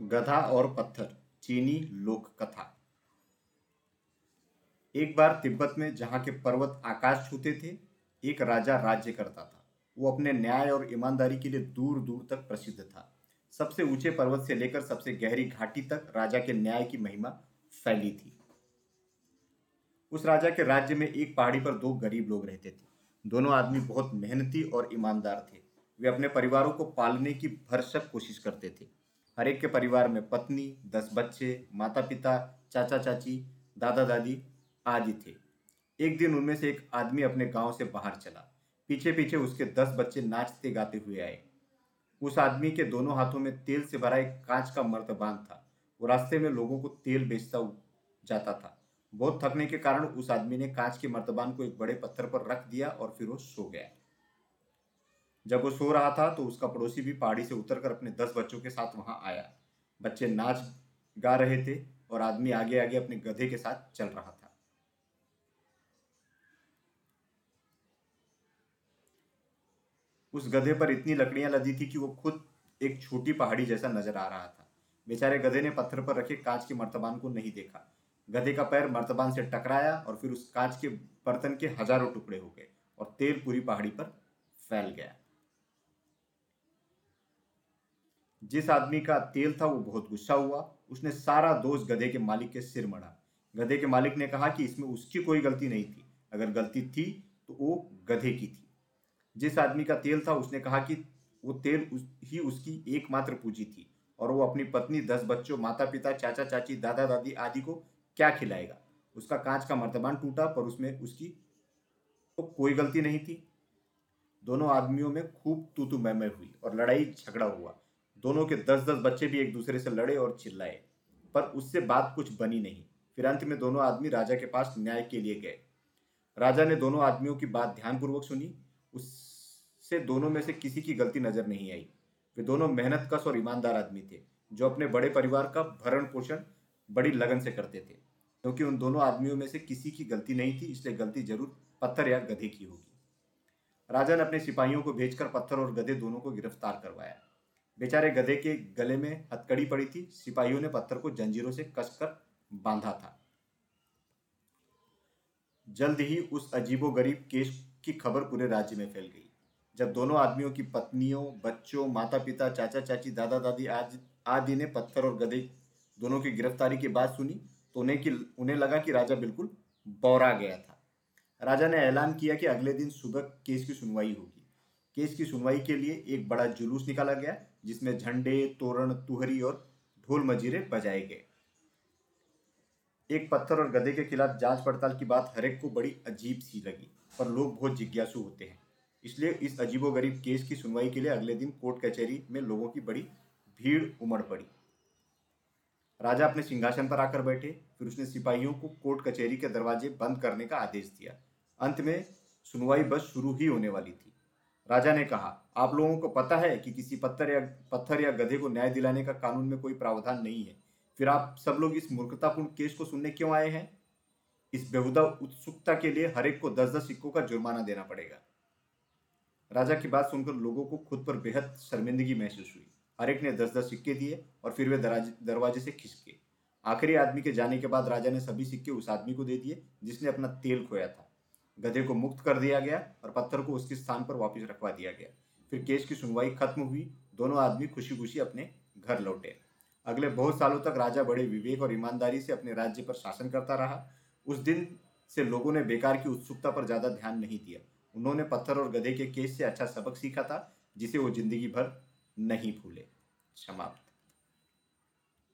गधा और पत्थर, चीनी लोक कथा एक बार तिब्बत में जहाँ के पर्वत आकाश छूते थे, एक राजा राज्य करता था। वो अपने न्याय और ईमानदारी के लिए दूर दूर तक प्रसिद्ध था। सबसे ऊँचे पर्वत से लेकर सबसे गहरी घाटी तक राजा के न्याय की महिमा फैली थी। उस राजा के राज्य में एक पहाड़ी पर दो गरीब लोग रहते थे। दोनों आदमी बहुत मेहनती और ईमानदार थे। वे अपने परिवारों को पालने की भरसक कोशिश करते थे। हर एक के परिवार में पत्नी, दस बच्चे माता पिता चाचा, चाची, दादा, दादी आदि थे। एक दिन उनमें से एक आदमी अपने गाँव से बाहर चला। पीछे पीछे उसके दस बच्चे नाचते, गाते हुए आए। उस आदमी के दोनों हाथों में तेल से भरा एक कांच का मर्तबान था। वो रास्ते में लोगों को तेल बेचता जाता था। बहुत थकने के कारण उस आदमी ने कांच के मर्दबान को एक बड़े पत्थर पर रख दिया और फिर वो सो गया। जब वो सो रहा था तो उसका पड़ोसी भी पहाड़ी से उतरकर अपने दस बच्चों के साथ वहाँ आया। बच्चे नाच गा रहे थे और आदमी आगे आगे अपने गधे के साथ चल रहा था। उस गधे पर इतनी लकड़ियाँ लदी थी कि वो खुद एक छोटी पहाड़ी जैसा नज़र आ रहा था। बेचारे गधे ने पत्थर पर रखे कांच के मर्तबान को नहीं देखा। गधे का पैर मर्तबान से टकराया और फिर उस कांच के बर्तन के हज़ारों टुकड़े हो गए और तेल पूरी पहाड़ी पर फैल गया। जिस आदमी का तेल था वो बहुत गुस्सा हुआ। उसने सारा दोष गधे के मालिक के सिर मढ़ा। गधे के मालिक ने कहा कि इसमें उसकी कोई गलती नहीं थी। अगर गलती थी तो वो गधे की थी। जिस आदमी का तेल था उसने कहा कि वो तेल उस, ही उसकी एकमात्र पूंजी थी और वो अपनी पत्नी दस बच्चों माता पिता चाचा चाची दादा दादी आदि को क्या खिलाएगा? उसका कांच का मर्तबान टूटा पर उसमें उसकी तो कोई गलती नहीं थी। दोनों आदमियों में खूब तू तू मैं हुई और लड़ाई झगड़ा हुआ। दोनों के दस दस बच्चे भी एक दूसरे से लड़े और चिल्लाए, पर उससे बात कुछ बनी नहीं। फिर अंत में दोनों आदमी राजा के पास न्याय के लिए गए। राजा ने दोनों आदमियों की बात ध्यानपूर्वक सुनी। उससे दोनों में से किसी की गलती नज़र नहीं आई। वे दोनों मेहनत कस और ईमानदार आदमी थे, जो अपने बड़े परिवार का भरण पोषण बड़ी लगन से करते थे। क्योंकि उन दोनों आदमियों में से किसी की गलती नहीं थी, इसलिए गलती ज़रूर पत्थर या गधे की होगी। राजा ने अपने सिपाहियों को भेजकर पत्थर और गधे दोनों को गिरफ़्तार करवाया। बेचारे गधे के गले में हथकड़ी पड़ी थी, सिपाहियों ने पत्थर को जंजीरों से कसकर बांधा था। जल्द ही उस अजीबो गरीब केस की खबर पूरे राज्य में फैल गई। जब दोनों आदमियों की पत्नियों, बच्चों माता पिता चाचा, चाची, दादा, दादी आज, आदि ने पत्थर और गधे दोनों की गिरफ्तारी की बात सुनी तो उन्हें कि, उन्हें लगा कि राजा बिल्कुल बौरा गया था। राजा ने ऐलान किया कि अगले दिन सुबह केस की सुनवाई होगी। केस की सुनवाई के लिए एक बड़ा जुलूस निकाला गया, जिसमें झंडे, तोरण, तुहरी और ढोल मजीरे बजाए गए। एक पत्थर और गधे के खिलाफ जाँच पड़ताल की बात हरेक को बड़ी अजीब सी लगी, पर लोग बहुत जिज्ञासु होते हैं। इसलिए इस अजीबोगरीब केस की सुनवाई के लिए अगले दिन कोर्ट कचहरी में लोगों की बड़ी भीड़ उमड़ पड़ी। राजा अपने सिंहासन पर आकर बैठे, फिर उसने सिपाहियों को कोर्ट कचहरी के दरवाजे बंद करने का आदेश दिया। अंत में सुनवाई बस शुरू ही होने वाली थी। राजा ने कहा, आप लोगों को पता है कि किसी पत्थर या पत्थर या गधे को न्याय दिलाने का कानून में कोई प्रावधान नहीं है। फिर आप सब लोग इस मूर्खतापूर्ण केस को सुनने क्यों आए हैं? इस बेहुदा उत्सुकता के लिए हरेक को दस दस सिक्कों का जुर्माना देना पड़ेगा। राजा की बात सुनकर लोगों को खुद पर बेहद शर्मिंदगी महसूस हुई। हरेक ने दस दस सिक्के दिए और फिर वे दरवाजे से खिसके। आखिरी आदमी के जाने के बाद राजा ने सभी सिक्के उस आदमी को दे दिए जिसने अपना तेल खोया था। गधे को मुक्त कर दिया गया और पत्थर को उसके स्थान पर वापस रखवा दिया गया। फिर केस की सुनवाई खत्म हुई। दोनों आदमी खुशी खुशी अपने घर लौटे। अगले बहुत सालों तक राजा बड़े विवेक और ईमानदारी से अपने राज्य पर शासन करता रहा। उस दिन से लोगों ने बेकार की उत्सुकता पर ज़्यादा ध्यान नहीं दिया। उन्होंने पत्थर और गधे के केस से अच्छा सबक सीखा था, जिसे वो ज़िंदगी भर नहीं भूले। समाप्त।